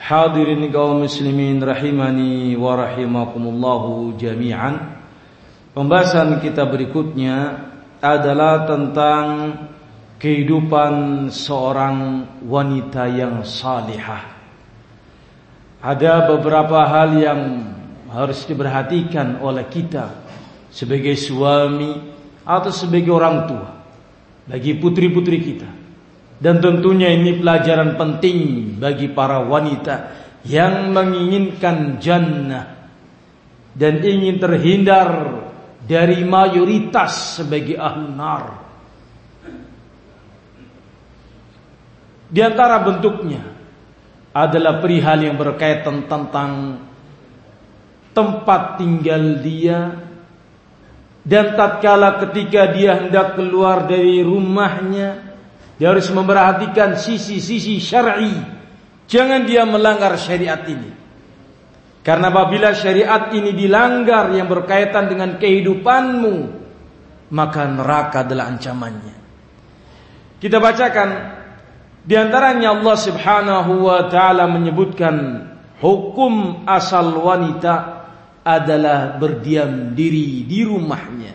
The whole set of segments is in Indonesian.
Hadirin kaum muslimin rahimani wa rahimakumullahu jami'an. Pembahasan kita berikutnya adalah tentang kehidupan seorang wanita yang salihah. Ada beberapa hal yang harus diperhatikan oleh kita sebagai suami atau sebagai orang tua bagi putri-putri kita. Dan tentunya ini pelajaran penting bagi para wanita yang menginginkan jannah dan ingin terhindar dari mayoritas sebagai ahli nar. Di antara bentuknya adalah perihal yang berkaitan tentang tempat tinggal dia dan tatkala ketika dia hendak keluar dari rumahnya dia harus memperhatikan sisi-sisi syar'i. Jangan dia melanggar syariat ini. Karena apabila syariat ini dilanggar yang berkaitan dengan kehidupanmu, maka neraka adalah ancamannya. Kita bacakan di antaranya Allah Subhanahu wa taala menyebutkan hukum asal wanita adalah berdiam diri di rumahnya.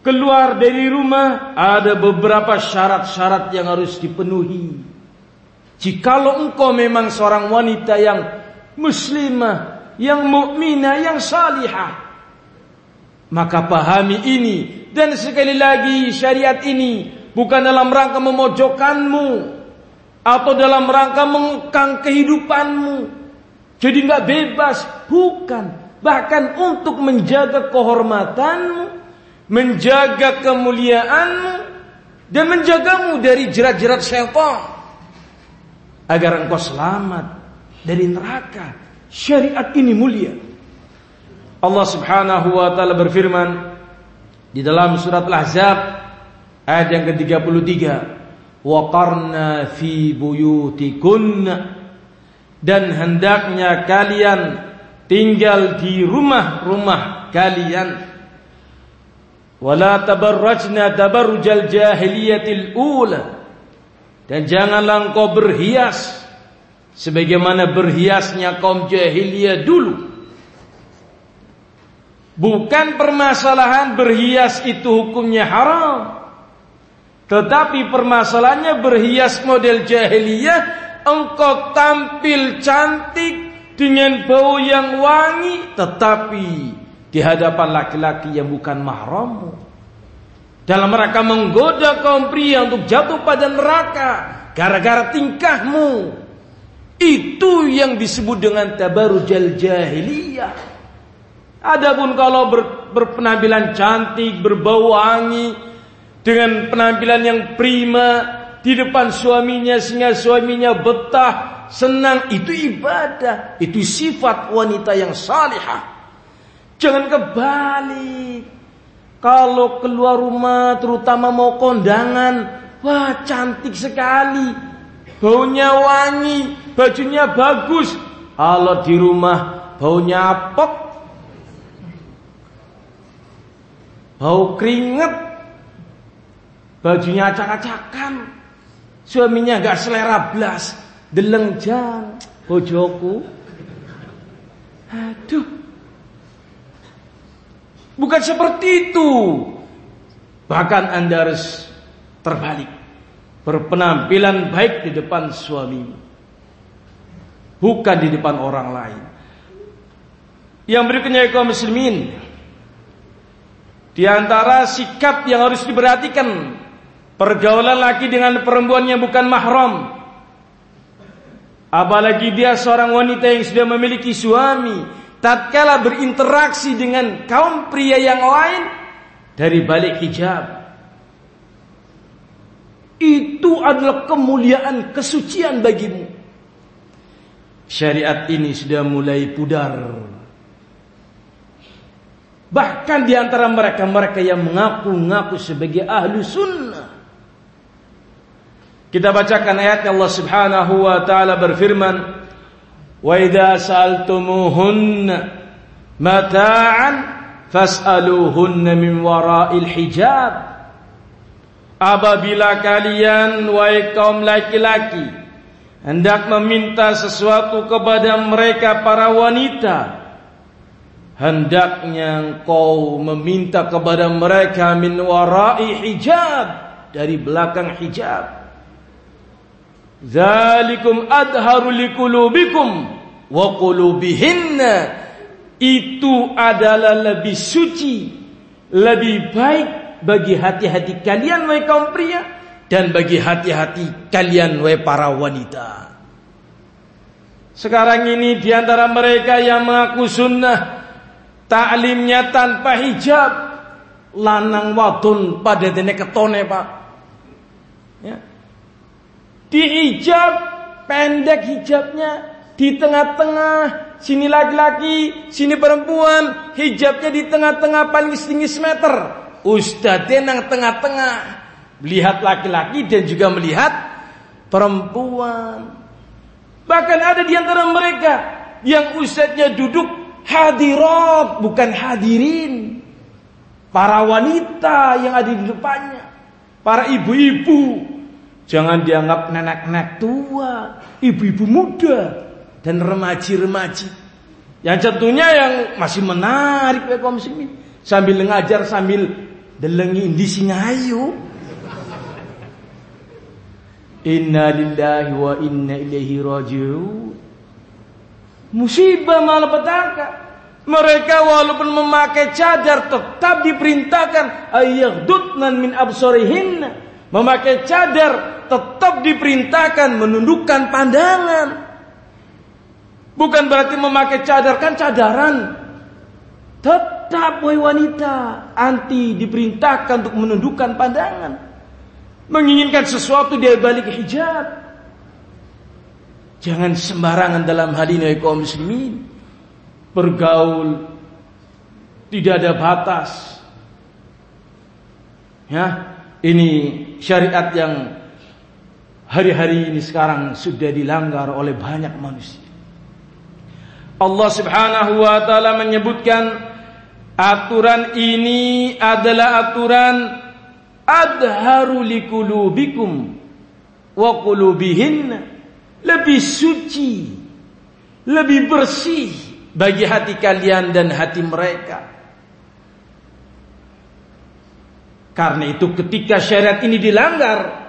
Keluar dari rumah ada beberapa syarat-syarat yang harus dipenuhi. Jikalau engkau memang seorang wanita yang muslimah, yang mukminah, yang salihah, maka pahami ini dan sekali lagi syariat ini bukan dalam rangka memojokkanmu atau dalam rangka mengekang kehidupanmu. Jadi nggak bebas, bukan. Bahkan untuk menjaga kehormatanmu, menjaga kemuliaanmu dan menjagamu dari jerat-jerat syaitan agar engkau selamat dari neraka. Syariat ini mulia. Allah Subhanahu wa taala berfirman di dalam surat Al-Ahzab ayat yang ke-33, "Wa qarna fi buyutikunna" dan hendaknya kalian tinggal di rumah-rumah kalian wala tabarrajna tabarrujal jahiliyatil ula. Dan janganlah engkau berhias sebagaimana berhiasnya kaum jahiliyah dulu. Bukan permasalahan berhias itu hukumnya haram. Tetapi permasalahannya berhias model jahiliyah engkau tampil cantik dengan bau yang wangi tetapi di hadapan laki-laki yang bukan mahrammu. Dalam rangka menggoda kaum pria untuk jatuh pada neraka gara-gara tingkahmu. Itu yang disebut dengan tabarujal jahiliyah. Adapun kalau ber, berpenampilan cantik, berbau wangi, dengan penampilan yang prima di depan suaminya sehingga suaminya betah, senang, itu ibadah, itu sifat wanita yang salihah. Jangan kebalik. Kalau keluar rumah terutama mau kondangan, wah cantik sekali. Baunya wangi, bajunya bagus. Kalau di rumah baunya apok. Bau keringet. Bajunya acak-acakan. Suaminya gak selera blas. Deleng jang. Bojoku. Aduh. Bukan seperti itu. Bahkan Anda harus terbalik. Berpenampilan baik di depan suami. bukan di depan orang lain. Yang berikutnya kaum muslimin di antara sikap yang harus diperhatikan pergaulan laki dengan perempuan yang bukan mahram apalagi dia seorang wanita yang sudah memiliki suami tatkala berinteraksi dengan kaum pria yang lain dari balik hijab itu adalah kemuliaan kesucian bagimu syariat ini sudah mulai pudar Bahkan di antara mereka-mereka yang mengaku-ngaku sebagai ahlu sunnah. Kita bacakan ayatnya Allah subhanahu wa ta'ala berfirman. Wa idha sa'altumuhunna mata'an fas'aluhunna min wara'il hijab. Apabila kalian wahai kaum laki-laki hendak meminta sesuatu kepada mereka para wanita hendaknya engkau meminta kepada mereka min warai hijab dari belakang hijab zalikum adharu liqulubikum wa qulubihinna itu adalah lebih suci lebih baik bagi hati-hati kalian wahai kaum pria dan bagi hati-hati kalian wahai para wanita sekarang ini di antara mereka yang mengaku sunnah Taklimnya tanpa hijab. Lanang wadon pada dene ketone pak. Ya. Di hijab pendek hijabnya. Di tengah-tengah sini laki-laki sini perempuan. Hijabnya di tengah-tengah paling setinggi semeter. Ustadznya nang tengah-tengah. Melihat laki-laki dan juga melihat perempuan. Bahkan ada di antara mereka yang ustadznya duduk hadirat bukan hadirin. Para wanita yang ada di depannya, para ibu-ibu, jangan dianggap nenek-nenek tua, ibu-ibu muda dan remaji-remaji. Yang tentunya yang masih menarik kaum muslimin. Sambil ngajar sambil delengi di singayu. Inna lillahi wa inna ilaihi rajiun. Musibah malapetaka. Mereka walaupun memakai cadar tetap diperintahkan ayyaghdudnan min absarihin. Memakai cadar tetap diperintahkan menundukkan pandangan. Bukan berarti memakai cadar kan cadaran. Tetap wahai wanita anti diperintahkan untuk menundukkan pandangan. Menginginkan sesuatu di balik hijab. Jangan sembarangan dalam hal ini kaum muslimin. Bergaul tidak ada batas. Ya, ini syariat yang hari-hari ini sekarang sudah dilanggar oleh banyak manusia. Allah Subhanahu wa taala menyebutkan aturan ini adalah aturan adharu likulubikum wa qulubihinna lebih suci, lebih bersih bagi hati kalian dan hati mereka. Karena itu ketika syariat ini dilanggar,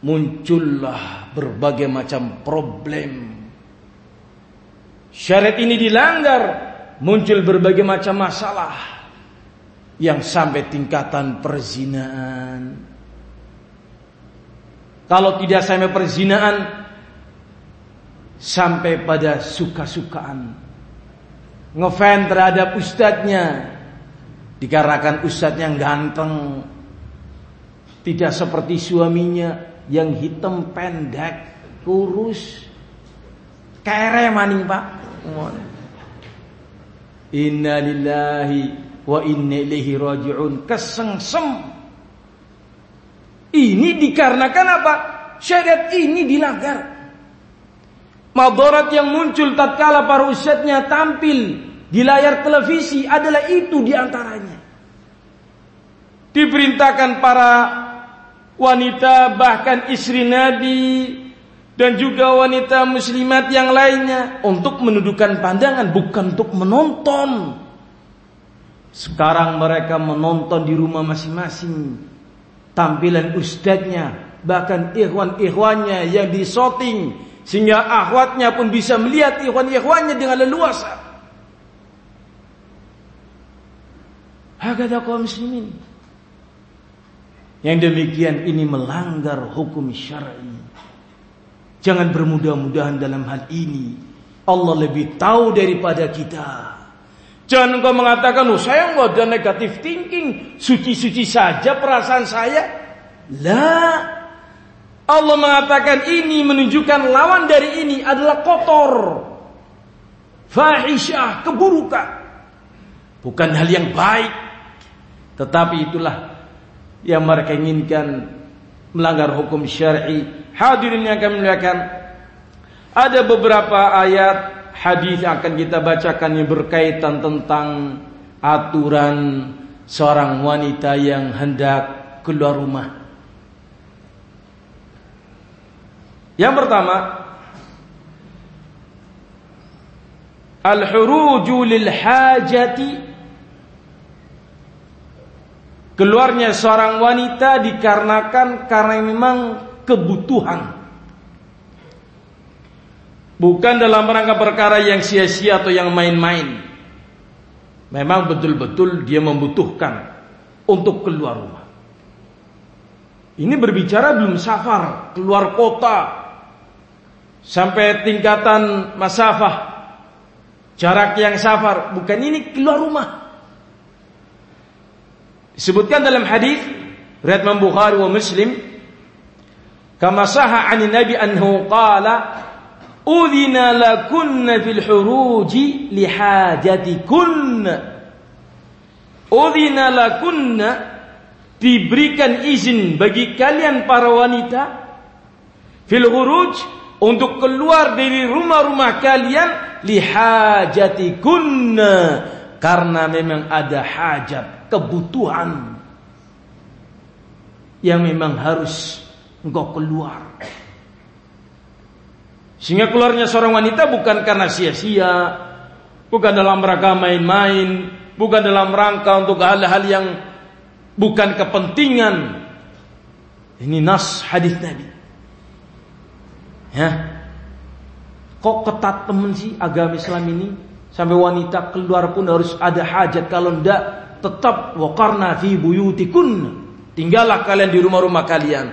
muncullah berbagai macam problem. Syariat ini dilanggar, muncul berbagai macam masalah yang sampai tingkatan perzinaan. Kalau tidak sampai perzinaan, sampai pada suka-sukaan. Ngefan terhadap ustadznya dikarenakan ustadznya ganteng. Tidak seperti suaminya yang hitam pendek, kurus. Kere maning pak. Inna lillahi wa inna ilaihi raji'un. Kesengsem. Ini dikarenakan apa? Syariat ini dilanggar. Madarat yang muncul tatkala para ustadznya tampil di layar televisi adalah itu di antaranya. Diperintahkan para wanita bahkan istri Nabi dan juga wanita muslimat yang lainnya untuk menundukkan pandangan bukan untuk menonton. Sekarang mereka menonton di rumah masing-masing tampilan ustadznya bahkan ikhwan-ikhwannya yang disoting Sehingga akhwatnya pun bisa melihat ikhwan-ikhwannya dengan leluasa. Hakada kaum muslimin. Yang demikian ini melanggar hukum syar'i. Jangan bermudah-mudahan dalam hal ini. Allah lebih tahu daripada kita. Jangan kau mengatakan, oh saya nggak ada negatif thinking, suci-suci saja perasaan saya. Lah, Allah mengatakan ini menunjukkan lawan dari ini adalah kotor. Fahisyah, keburukan. Bukan hal yang baik. Tetapi itulah yang mereka inginkan melanggar hukum syar'i. Hadirin yang kami muliakan, ada beberapa ayat hadis yang akan kita bacakan yang berkaitan tentang aturan seorang wanita yang hendak keluar rumah. Yang pertama, al-huruju lil hajati keluarnya seorang wanita dikarenakan karena memang kebutuhan. Bukan dalam rangka perkara yang sia-sia atau yang main-main. Memang betul-betul dia membutuhkan untuk keluar rumah. Ini berbicara belum safar, keluar kota, sampai tingkatan masafah jarak yang safar bukan ini keluar rumah disebutkan dalam hadis riwayat Imam Bukhari wa Muslim kama sahha 'an Nabi anhu qala udhina lakunna fil huruji li hajatikunna udhina lakunna diberikan izin bagi kalian para wanita fil huruj untuk keluar dari rumah-rumah kalian lihajatikunna karena memang ada hajat kebutuhan yang memang harus engkau keluar sehingga keluarnya seorang wanita bukan karena sia-sia bukan dalam rangka main-main bukan dalam rangka untuk hal-hal yang bukan kepentingan ini nas hadis Nabi Ya. Kok ketat temen sih agama Islam ini? Sampai wanita keluar pun harus ada hajat. Kalau ndak tetap wakarna fi buyutikun. Tinggallah kalian di rumah-rumah kalian.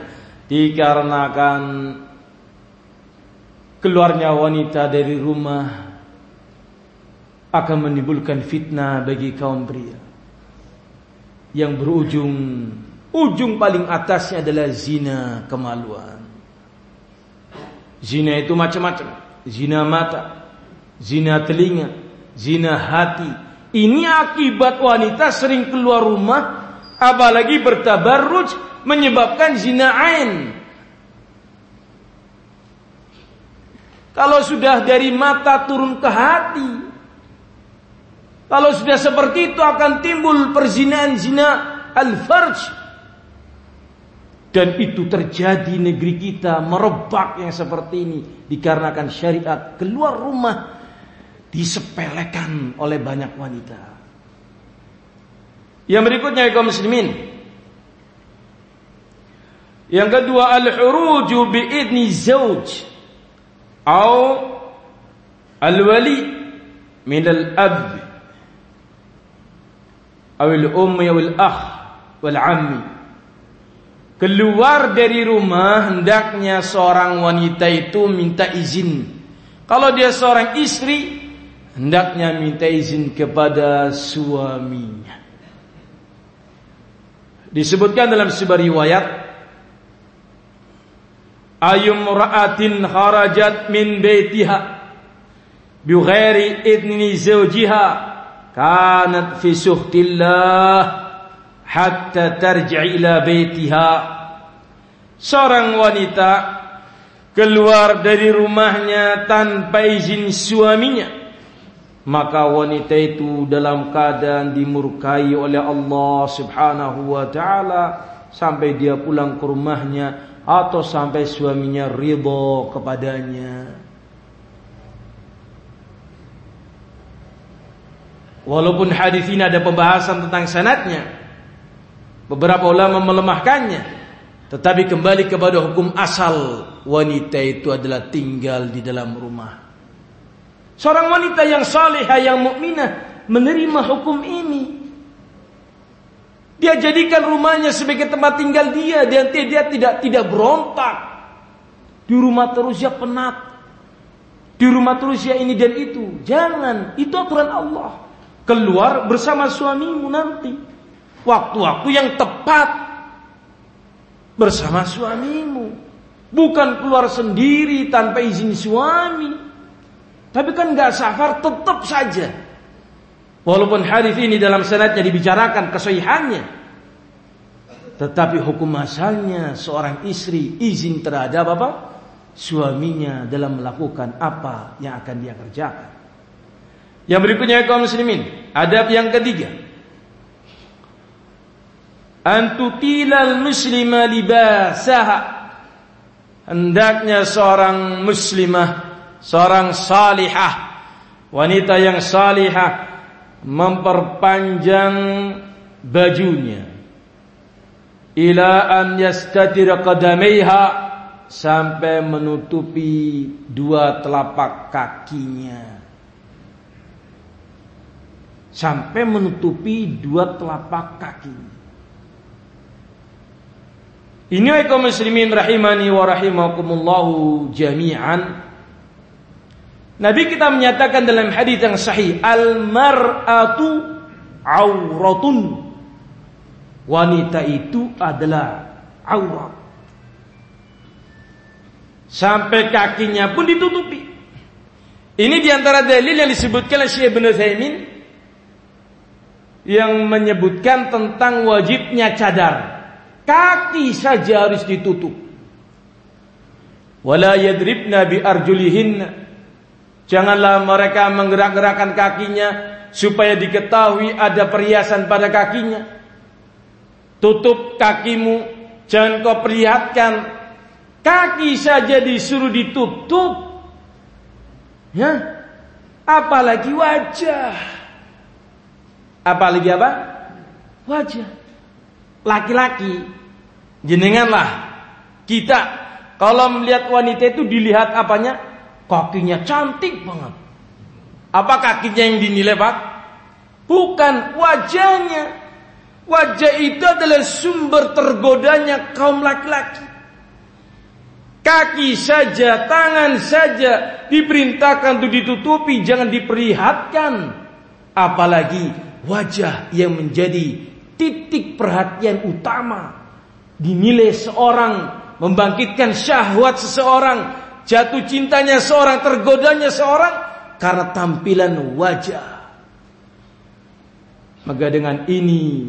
Dikarenakan keluarnya wanita dari rumah akan menimbulkan fitnah bagi kaum pria. Yang berujung ujung paling atasnya adalah zina kemaluan. Zina itu macam-macam. Zina mata, zina telinga, zina hati. Ini akibat wanita sering keluar rumah apalagi bertabarruj menyebabkan zina ain. Kalau sudah dari mata turun ke hati, kalau sudah seperti itu akan timbul perzinaan zina al-farj dan itu terjadi negeri kita merebak yang seperti ini dikarenakan syariat keluar rumah disepelekan oleh banyak wanita. Yang berikutnya kaum muslimin. Yang kedua al-huruju bi idni zauj atau al-wali min al-ab atau al-ummi wal akh wal ammi keluar dari rumah hendaknya seorang wanita itu minta izin. Kalau dia seorang istri hendaknya minta izin kepada suaminya. Disebutkan dalam sebuah riwayat Ayum ra'atin kharajat min baitiha bighairi idni zawjiha kanat fi suhtillah hatta tarji' ila baitiha seorang wanita keluar dari rumahnya tanpa izin suaminya maka wanita itu dalam keadaan dimurkai oleh Allah Subhanahu wa taala sampai dia pulang ke rumahnya atau sampai suaminya ridho kepadanya Walaupun hadis ini ada pembahasan tentang sanatnya Beberapa ulama melemahkannya. Tetapi kembali kepada hukum asal wanita itu adalah tinggal di dalam rumah. Seorang wanita yang salehah yang mukminah menerima hukum ini. Dia jadikan rumahnya sebagai tempat tinggal dia dan dia tidak tidak berontak. Di rumah terus ya penat. Di rumah terus ya ini dan itu. Jangan, itu aturan Allah. Keluar bersama suamimu nanti. Waktu-waktu yang tepat bersama suamimu. Bukan keluar sendiri tanpa izin suami. Tapi kan nggak safar tetap saja Walaupun hadis ini dalam sanadnya dibicarakan kesahihannya. Tetapi hukum asalnya seorang istri izin terhadap apa? Suaminya dalam melakukan apa yang akan dia kerjakan. Yang berikutnya kaum muslimin, adab yang ketiga. Antutilal muslima libasaha. Hendaknya seorang muslimah, seorang salihah, wanita yang salihah memperpanjang bajunya. Ila an yastatira qadamaiha sampai menutupi dua telapak kakinya. Sampai menutupi dua telapak kakinya. Ini kaum muslimin rahimani wa rahimakumullahu jami'an Nabi kita menyatakan dalam hadis yang sahih, al-mar'atu auratun. Wanita itu adalah aurat. Sampai kakinya pun ditutupi. Ini di antara dalil yang disebutkan oleh Syekh Ibn Thaymin yang menyebutkan tentang wajibnya cadar. Kaki saja harus ditutup. Wala yadribna bi arjulihinna Janganlah mereka menggerak-gerakkan kakinya supaya diketahui ada perhiasan pada kakinya. Tutup kakimu, jangan kau perlihatkan. Kaki saja disuruh ditutup. Ya. Apalagi wajah. Apalagi apa? Wajah. Laki-laki. Jenenganlah kita kalau melihat wanita itu dilihat apanya? Kakinya cantik banget. Apa kakinya yang dinilai Pak? Bukan wajahnya. Wajah itu adalah sumber tergodanya kaum laki-laki. Kaki saja, tangan saja diperintahkan untuk ditutupi, jangan diperlihatkan. Apalagi wajah yang menjadi titik perhatian utama. Dinilai seorang membangkitkan syahwat seseorang Jatuh cintanya seorang, tergodanya seorang karena tampilan wajah. Maka dengan ini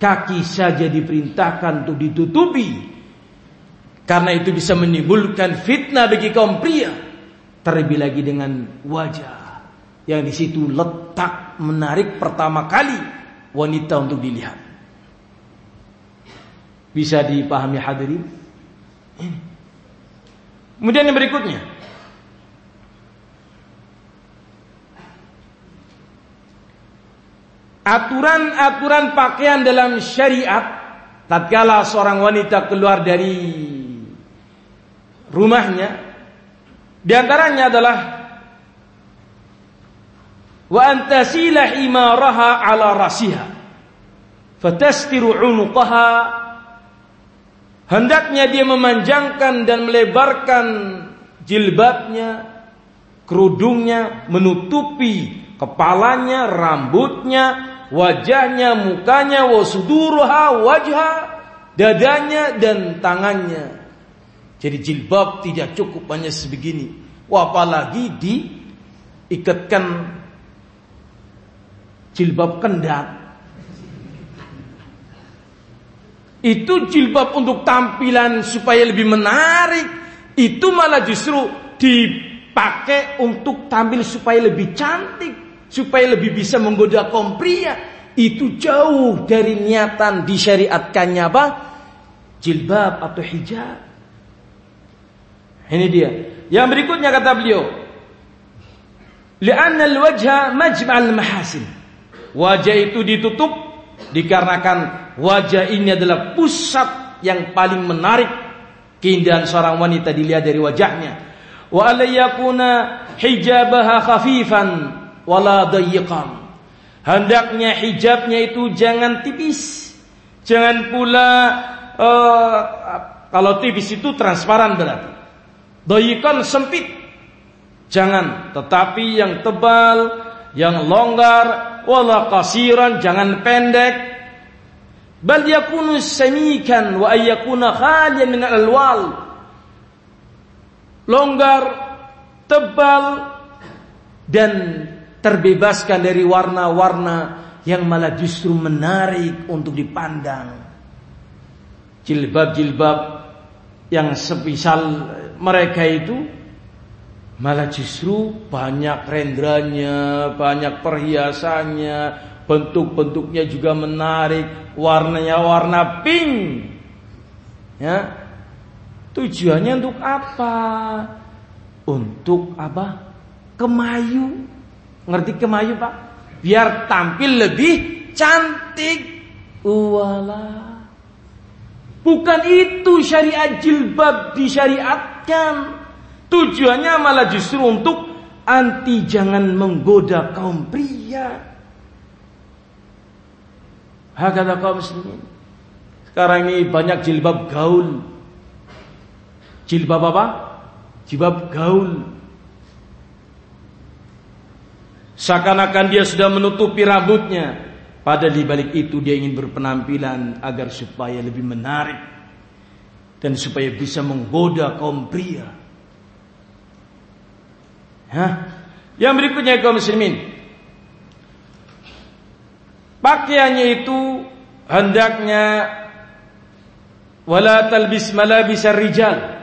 kaki saja diperintahkan untuk ditutupi. Karena itu bisa menimbulkan fitnah bagi kaum pria. Terlebih lagi dengan wajah yang di situ letak menarik pertama kali wanita untuk dilihat. Bisa dipahami hadirin? Ini. Kemudian yang berikutnya. Aturan-aturan pakaian dalam syariat tatkala seorang wanita keluar dari rumahnya di antaranya adalah wa antasila imaraha ala rasiha fatastiru unuqaha Hendaknya dia memanjangkan dan melebarkan jilbabnya, kerudungnya, menutupi kepalanya, rambutnya, wajahnya, mukanya, wasuduruha, wajah, dadanya dan tangannya. Jadi jilbab tidak cukup hanya sebegini. Apalagi diikatkan jilbab kendat itu jilbab untuk tampilan supaya lebih menarik, itu malah justru dipakai untuk tampil supaya lebih cantik, supaya lebih bisa menggoda kaum pria. Itu jauh dari niatan disyariatkannya apa? Jilbab atau hijab. Ini dia. Yang berikutnya kata beliau, Lianna al-wajha majma'al mahasin. Wajah itu ditutup dikarenakan wajah ini adalah pusat yang paling menarik Keindahan seorang wanita dilihat dari wajahnya. Wa alayakuna hijabaha khafifan wala dayiqan. Hendaknya hijabnya itu jangan tipis. Jangan pula uh, kalau tipis itu transparan berarti. Dayiqan sempit. Jangan, tetapi yang tebal, yang longgar, wala kasiran, jangan pendek, bal yakunu samikan wa ayyakuna khalian min alwal. Longgar tebal dan terbebaskan dari warna-warna yang malah justru menarik untuk dipandang. Jilbab-jilbab yang sepisal mereka itu malah justru banyak rendranya, banyak perhiasannya, bentuk-bentuknya juga menarik, warnanya warna pink. Ya. Tujuannya untuk apa? Untuk apa? Kemayu. Ngerti kemayu, Pak? Biar tampil lebih cantik. Wala. Bukan itu syariat jilbab disyariatkan. Tujuannya malah justru untuk anti jangan menggoda kaum pria. Hakata kaum muslimin. Sekarang ini banyak jilbab gaul. Jilbab apa? Jilbab gaul. Seakan-akan dia sudah menutupi rambutnya. Pada di balik itu dia ingin berpenampilan agar supaya lebih menarik dan supaya bisa menggoda kaum pria. Hah? Yang berikutnya kaum muslimin. Pakaiannya itu hendaknya wala talbis malabis rijal.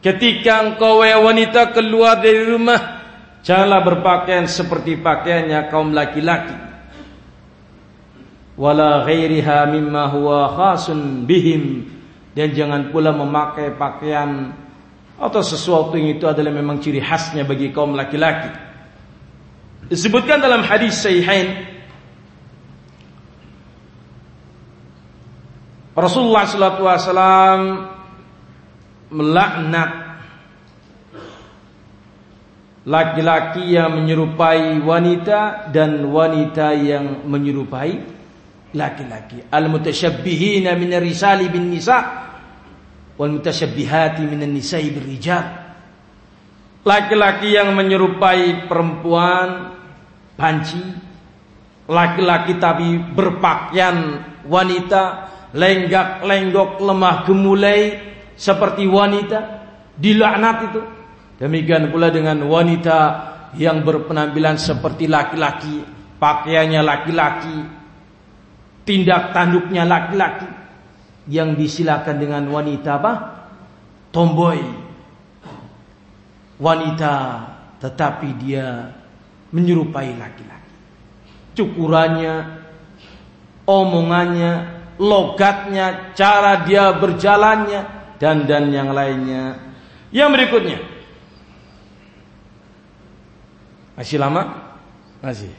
Ketika engkau wanita keluar dari rumah, janganlah berpakaian seperti pakaiannya kaum laki-laki. Wala ghairiha mimma huwa khasun bihim dan jangan pula memakai pakaian atau sesuatu yang itu adalah memang ciri khasnya bagi kaum laki-laki. Disebutkan dalam hadis sahihain Rasulullah SAW melaknat laki-laki yang menyerupai wanita dan wanita yang menyerupai laki-laki. Al-mutasyabbihina min risali bin nisa wal mutasyabbihati min nisa'i bir rijal. Laki-laki yang menyerupai perempuan panci, laki-laki tapi berpakaian wanita lenggak-lenggok lemah gemulai seperti wanita dilaknat itu. Demikian pula dengan wanita yang berpenampilan seperti laki-laki, pakaiannya laki-laki, tindak tanduknya laki-laki yang disilakan dengan wanita apa? Tomboy. Wanita tetapi dia menyerupai laki-laki. Cukurannya, omongannya, logatnya, cara dia berjalannya dan dan yang lainnya. Yang berikutnya. Masih lama? Masih.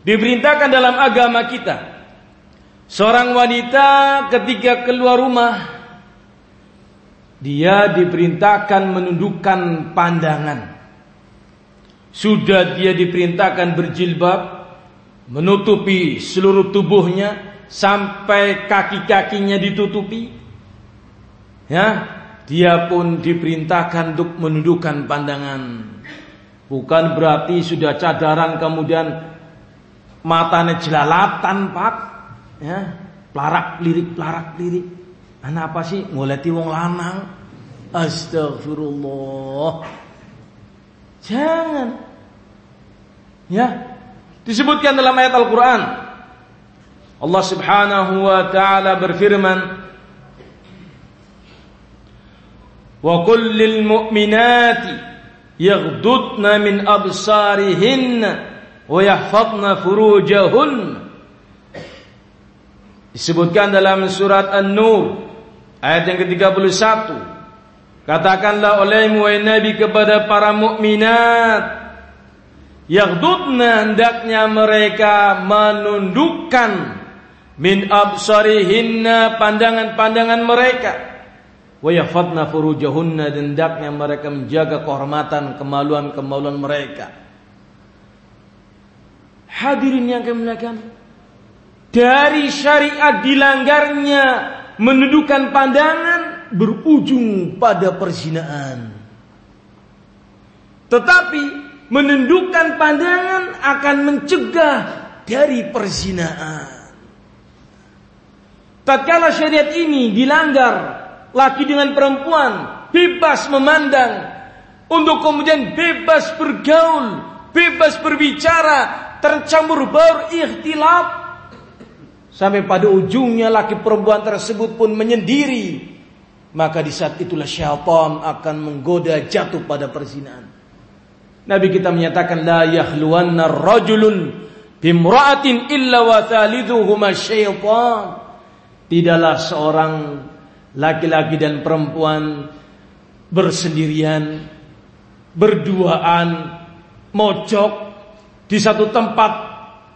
Diperintahkan dalam agama kita Seorang wanita ketika keluar rumah Dia diperintahkan menundukkan pandangan sudah dia diperintahkan berjilbab menutupi seluruh tubuhnya sampai kaki-kakinya ditutupi. Ya, dia pun diperintahkan untuk menundukkan pandangan. Bukan berarti sudah cadaran kemudian matanya jelalatan, Pak. Ya, pelarak lirik pelarak lirik. Anak apa sih? Ngoleti wong lanang. Astagfirullah. Jangan. Ya. Disebutkan dalam ayat Al-Quran. Allah subhanahu wa ta'ala berfirman. Wa kullil mu'minati yaghdudna min absarihinna wa yahfadna furujahun. Disebutkan dalam surat An-Nur ayat yang ke-31 Katakanlah olehmu wahai Nabi kepada para mukminat Yaghdudna hendaknya mereka menundukkan min absarihinna pandangan-pandangan mereka. Wa yafadna furujahunna hendaknya mereka menjaga kehormatan kemaluan-kemaluan mereka. Hadirin yang kemuliaan dari syariat dilanggarnya menundukkan pandangan berujung pada perzinaan. Tetapi menundukkan pandangan akan mencegah dari perzinaan. Tatkala syariat ini dilanggar, laki dengan perempuan bebas memandang untuk kemudian bebas bergaul, bebas berbicara, tercampur baur ikhtilaf sampai pada ujungnya laki perempuan tersebut pun menyendiri maka di saat itulah syaitan akan menggoda jatuh pada perzinaan Nabi kita menyatakan la yahluwanna rajulun bimra'atin illa wa thalithuhuma syaitan. Tidaklah seorang laki-laki dan perempuan bersendirian, berduaan, mojok di satu tempat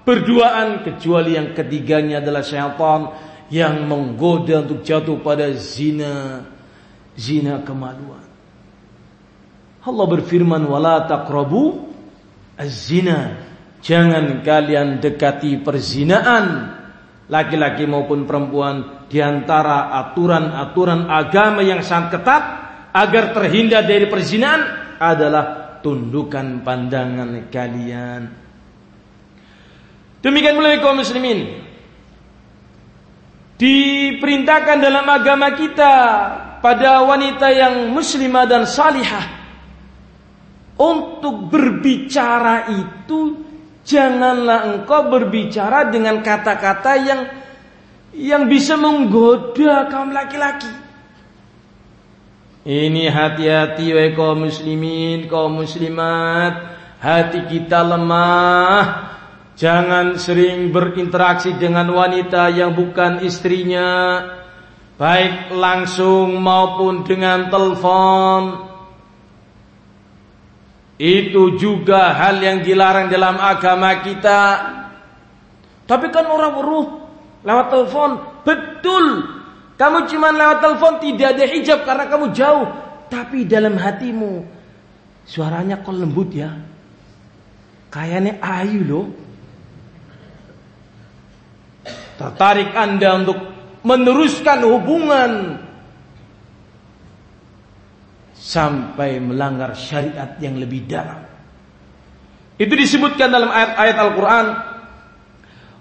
berduaan kecuali yang ketiganya adalah syaitan yang menggoda untuk jatuh pada zina zina kemaluan. Allah berfirman wala taqrabu az-zina. Jangan kalian dekati perzinaan laki-laki maupun perempuan di antara aturan-aturan agama yang sangat ketat agar terhindar dari perzinaan adalah tundukkan pandangan kalian. Demikian mulai kaum muslimin. Diperintahkan dalam agama kita pada wanita yang muslimah dan salihah untuk berbicara itu janganlah engkau berbicara dengan kata-kata yang yang bisa menggoda kaum laki-laki. Ini hati-hati wahai kaum muslimin, kaum muslimat, hati kita lemah. Jangan sering berinteraksi dengan wanita yang bukan istrinya, baik langsung maupun dengan telepon. Itu juga hal yang dilarang dalam agama kita. Tapi kan orang beruh lewat telepon, betul. Kamu cuma lewat telepon tidak ada hijab karena kamu jauh, tapi dalam hatimu suaranya kok lembut ya. Kayaknya ayu loh. Tertarik Anda untuk meneruskan hubungan sampai melanggar syariat yang lebih dalam. Itu disebutkan dalam ayat-ayat Al-Quran.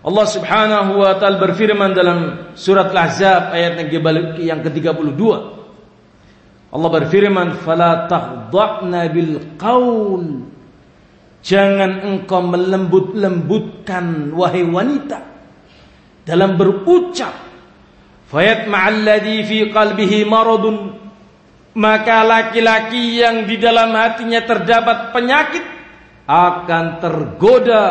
Allah subhanahu wa ta'ala berfirman dalam surat Al-Ahzab ayat yang ke-32. Allah berfirman, "Fala taghda'na bil qaul." Jangan engkau melembut-lembutkan wahai wanita dalam berucap. Fayat ma'alladhi fi qalbihi maradun. Maka laki-laki yang di dalam hatinya terdapat penyakit akan tergoda.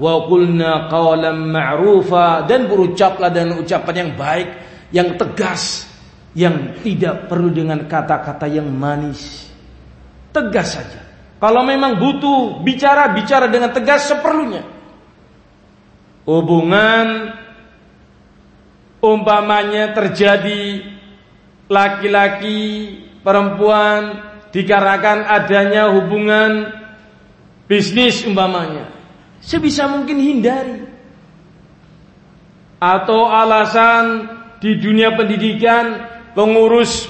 Wa qulna qawlan ma'rufa dan berucaplah dengan ucapan yang baik yang tegas yang tidak perlu dengan kata-kata yang manis. Tegas saja. Kalau memang butuh bicara bicara dengan tegas seperlunya. Hubungan umpamanya terjadi laki-laki perempuan dikarenakan adanya hubungan bisnis umpamanya. Sebisa mungkin hindari. Atau alasan di dunia pendidikan pengurus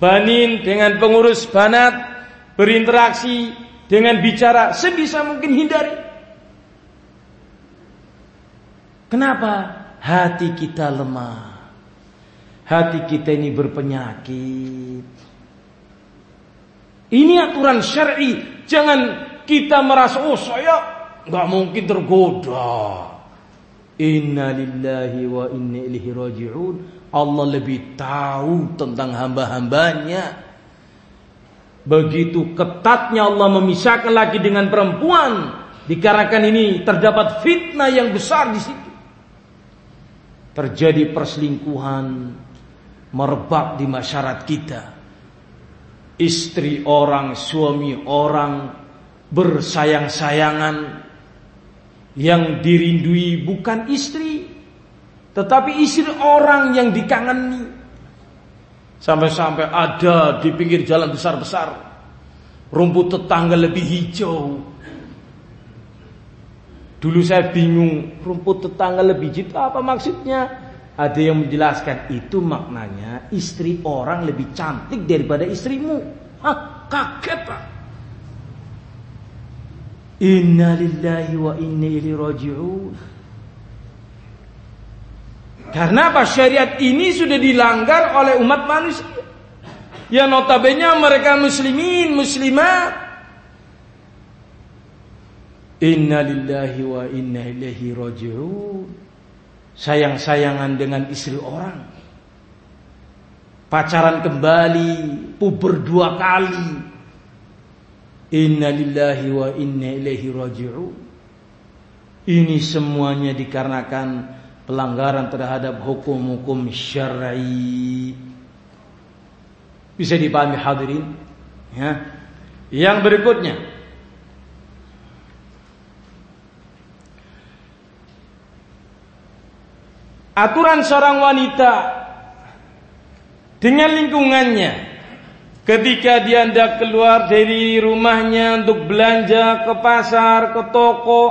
banin dengan pengurus banat berinteraksi dengan bicara sebisa mungkin hindari. Kenapa hati kita lemah hati kita ini berpenyakit ini aturan syar'i. Jangan kita merasa oh saya nggak mungkin tergoda. Inna lillahi wa inna ilaihi raji'un. Allah lebih tahu tentang hamba-hambanya. Begitu ketatnya Allah memisahkan lagi dengan perempuan. Dikarenakan ini terdapat fitnah yang besar di situ. Terjadi perselingkuhan merebak di masyarakat kita. Istri orang, suami orang bersayang-sayangan yang dirindui bukan istri tetapi istri orang yang dikangeni. Sampai-sampai ada di pinggir jalan besar-besar rumput tetangga lebih hijau dulu saya bingung rumput tetangga lebih hijau apa maksudnya ada yang menjelaskan itu maknanya istri orang lebih cantik daripada istrimu. Hah, kaget pak. Inna lillahi wa inna ilaihi raji'un. Karena apa? Syariat ini sudah dilanggar oleh umat manusia. Ya notabene mereka muslimin, muslimat. Inna lillahi wa inna ilaihi raji'un sayang-sayangan dengan istri orang. Pacaran kembali, puber dua kali. Inna lillahi wa inna ilaihi raji'un. Ini semuanya dikarenakan pelanggaran terhadap hukum-hukum syar'i. Bisa dipahami hadirin? Ya. Yang berikutnya, aturan seorang wanita dengan lingkungannya ketika dia hendak keluar dari rumahnya untuk belanja ke pasar, ke toko.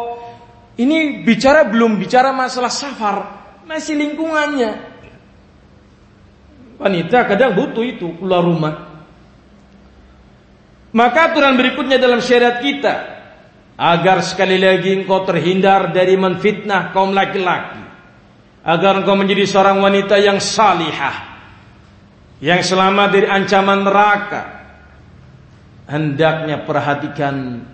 Ini bicara belum bicara masalah safar, masih lingkungannya. Wanita kadang butuh itu keluar rumah. Maka aturan berikutnya dalam syariat kita agar sekali lagi engkau terhindar dari menfitnah kaum laki-laki agar engkau menjadi seorang wanita yang salihah yang selamat dari ancaman neraka. Hendaknya perhatikan.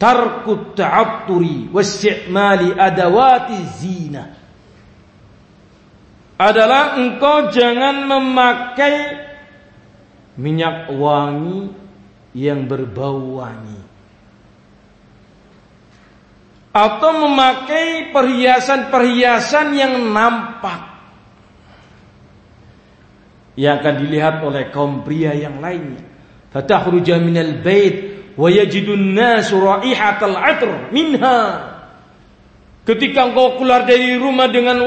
Tarkut ta'atturi wasti'mali adawati zina. Adalah engkau jangan memakai minyak wangi yang berbau wangi atau memakai perhiasan-perhiasan yang nampak yang akan dilihat oleh kaum pria yang lainnya. Fatakhruja minal bait wa yajidun nasu raihatal minha. Ketika engkau keluar dari rumah dengan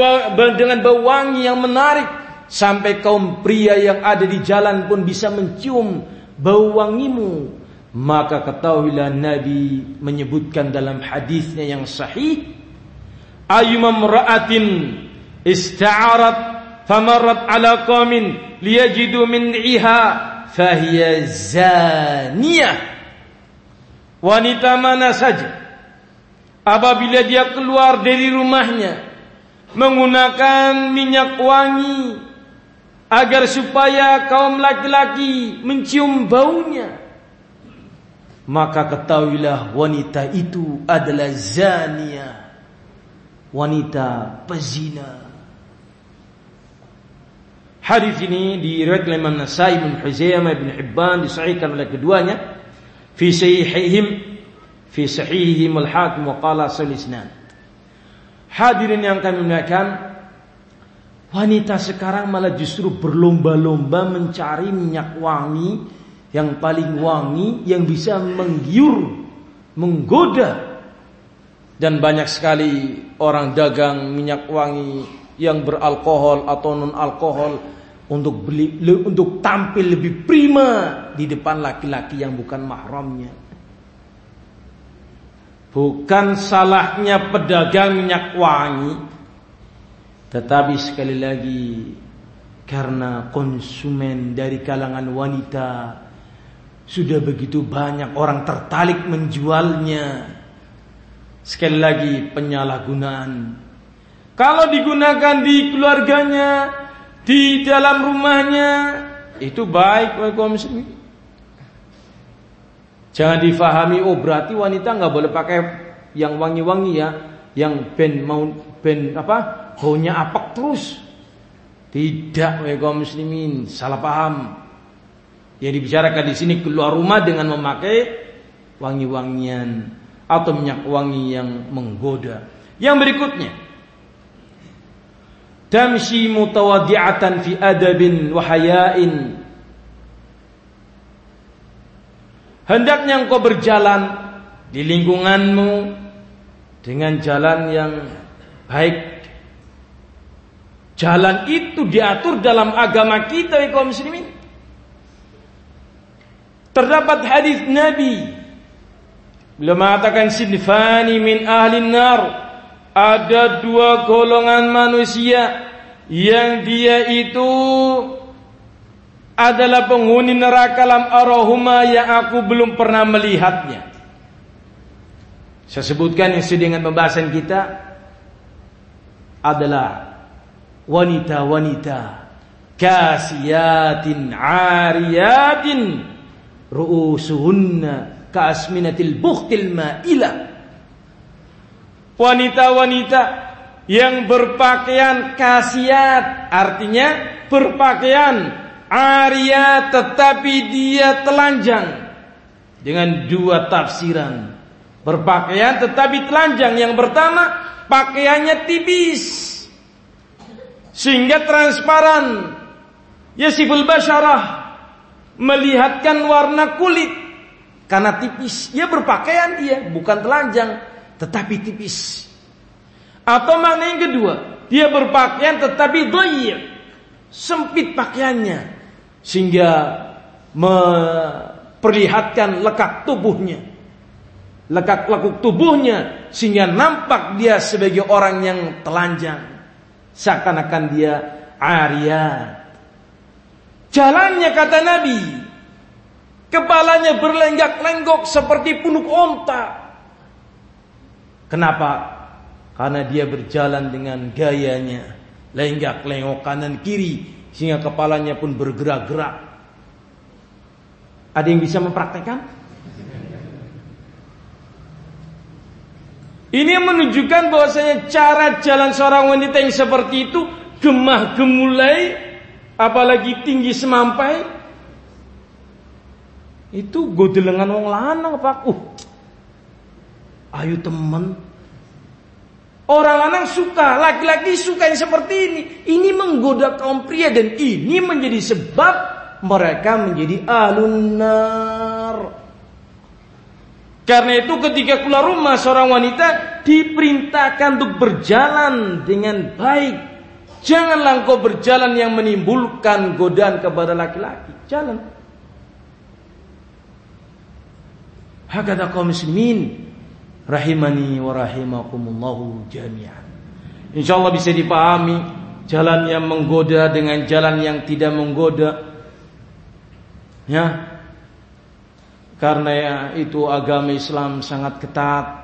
dengan bau wangi yang menarik sampai kaum pria yang ada di jalan pun bisa mencium bau wangimu maka ketahuilah Nabi menyebutkan dalam hadisnya yang sahih ayyuma imra'atin ista'arat famarrat ala qaumin liyajidu min iha fahiya zaniyah. Wanita mana saja apabila dia keluar dari rumahnya menggunakan minyak wangi agar supaya kaum laki-laki mencium baunya maka ketahuilah wanita itu adalah zania wanita pezina. Hadis ini diriwayatkan Imam Nasai bin Huzaimah bin Hibban disahihkan oleh keduanya. Fi sahihihim fi sahihihim al-Hakim wa qala salisnan hadirin yang kami muliakan wanita sekarang malah justru berlomba-lomba mencari minyak wangi yang paling wangi yang bisa menggiur, menggoda. Dan banyak sekali orang dagang minyak wangi yang beralkohol atau non alkohol untuk beli untuk tampil lebih prima di depan laki-laki yang bukan mahramnya. Bukan salahnya pedagang minyak wangi, tetapi sekali lagi karena konsumen dari kalangan wanita sudah begitu banyak orang tertarik menjualnya. Sekali lagi penyalahgunaan. Kalau digunakan di keluarganya, di dalam rumahnya, itu baik bagi kaum muslimin. Jangan difahami oh berarti wanita nggak boleh pakai yang wangi-wangi ya, yang ben mau ben apa? Baunya apek terus. Tidak wahai kaum muslimin, salah paham. Yang dibicarakan di sini keluar rumah dengan memakai wangi-wangian atau minyak wangi yang menggoda. Yang berikutnya, tamshi mutawadi'atan fi adabin wa haya'in Hendaknya engkau berjalan di lingkunganmu dengan jalan yang baik. Jalan itu diatur dalam agama kita ya kaum muslimin. Terdapat hadis Nabi. Beliau mengatakan sinfani min ahli nar. Ada dua golongan manusia yang dia itu adalah penghuni neraka lam arahuma yang aku belum pernah melihatnya. Saya sebutkan yang sesuai dengan pembahasan kita adalah wanita-wanita kasiyatin ariyatin ru'usuhunna kaasminatil bukhtil ma'ila wanita-wanita yang berpakaian kasiat artinya berpakaian Arya tetapi dia telanjang dengan dua tafsiran. Berpakaian tetapi telanjang. Yang pertama, pakaiannya tipis sehingga transparan. Yasiful basyarah melihatkan warna kulit karena tipis. Dia berpakaian dia bukan telanjang tetapi tipis. Atau makna yang kedua, dia berpakaian tetapi dhayyq, sempit pakaiannya sehingga memperlihatkan lekat tubuhnya lekat lekuk tubuhnya sehingga nampak dia sebagai orang yang telanjang seakan-akan dia Arya jalannya kata Nabi kepalanya berlenggak-lenggok seperti punuk onta kenapa karena dia berjalan dengan gayanya lenggak-lenggok kanan kiri sehingga kepalanya pun bergerak-gerak. Ada yang bisa mempraktekkan? Ini menunjukkan bahwasanya cara jalan seorang wanita yang seperti itu gemah gemulai, apalagi tinggi semampai, itu godelengan wong lanang pak. Uh, ayo temen, Orang lanang suka, laki-laki suka yang seperti ini. Ini menggoda kaum pria dan ini menjadi sebab mereka menjadi alunar. Karena itu ketika keluar rumah seorang wanita diperintahkan untuk berjalan dengan baik. Janganlah engkau berjalan yang menimbulkan godaan kepada laki-laki. Jalan. Hakata kaum muslimin rahimani wa rahimakumullahu jami'an. Insyaallah bisa dipahami jalan yang menggoda dengan jalan yang tidak menggoda. Ya. Karena ya, itu agama Islam sangat ketat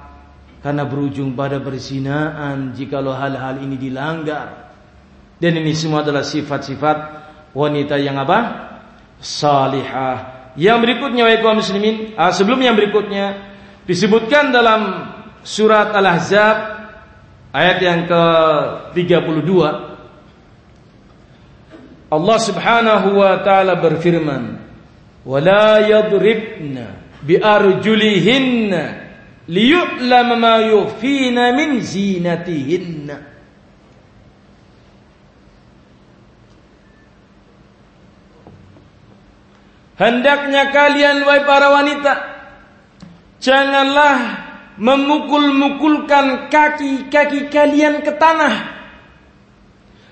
karena berujung pada perzinaan jikalau hal-hal ini dilanggar. Dan ini semua adalah sifat-sifat wanita yang apa? Salihah. Yang berikutnya wa muslimin, ah, sebelum yang berikutnya Disebutkan dalam surat Al-Ahzab ayat yang ke-32 Allah Subhanahu wa taala berfirman, "Wala yadribna bi arjulihinna liyu'lama ma yukhfina min zinatihinna." Hendaknya kalian wahai para wanita Janganlah memukul-mukulkan kaki-kaki kalian ke tanah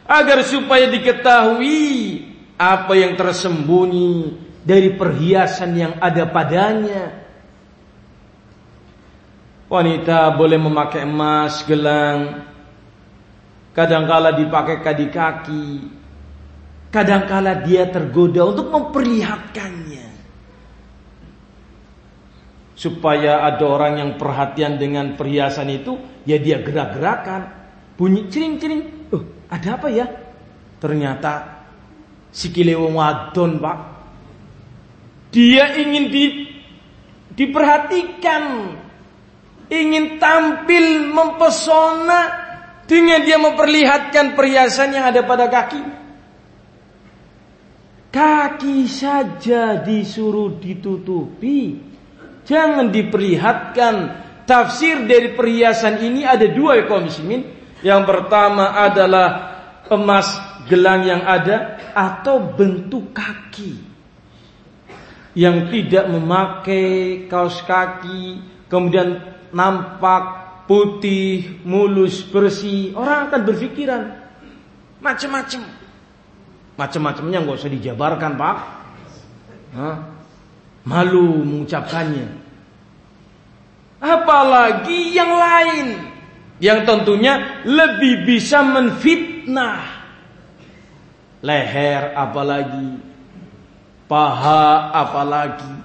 agar supaya diketahui apa yang tersembunyi dari perhiasan yang ada padanya. Wanita boleh memakai emas, gelang, kadangkala dipakai di kaki, kadangkala dia tergoda untuk memperlihatkannya supaya ada orang yang perhatian dengan perhiasan itu, ya dia gerak-gerakan, bunyi cering-cering. Oh, ada apa ya? Ternyata si kilewong wadon, Pak. Dia ingin di, diperhatikan, ingin tampil mempesona dengan dia memperlihatkan perhiasan yang ada pada kaki. Kaki saja disuruh ditutupi Jangan diperlihatkan tafsir dari perhiasan ini ada dua ya muslimin. Yang pertama adalah emas gelang yang ada atau bentuk kaki. yang tidak memakai kaos kaki, kemudian nampak putih, mulus, bersih, orang akan berpikiran macam-macam. Macam-macamnya nggak usah dijabarkan, Pak. Hah? Malu mengucapkannya. Apalagi yang lain yang tentunya lebih bisa menfitnah. Leher apalagi, paha apalagi.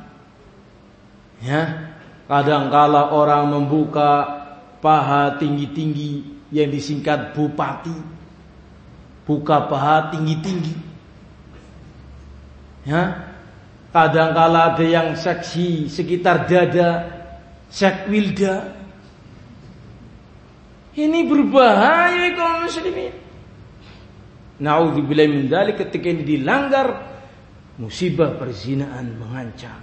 Ya, kadangkala orang membuka paha tinggi-tinggi yang disingkat bupati. Buka paha tinggi-tinggi. Ya, kadangkala ada yang seksi sekitar dada, sekwilda. Ini berbahaya kalau muslimin. Naudzubillah min dzalik ketika ini dilanggar musibah perzinaan mengancam.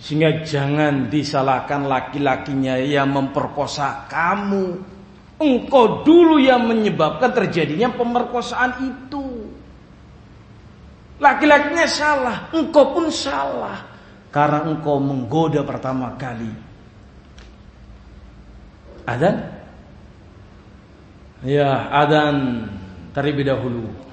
Sehingga jangan disalahkan laki-lakinya yang memperkosa kamu. Engkau dulu yang menyebabkan terjadinya pemerkosaan itu. Laki-lakinya salah, engkau pun salah. Karena engkau menggoda pertama kali. Adan? Ya, adan terlebih dahulu.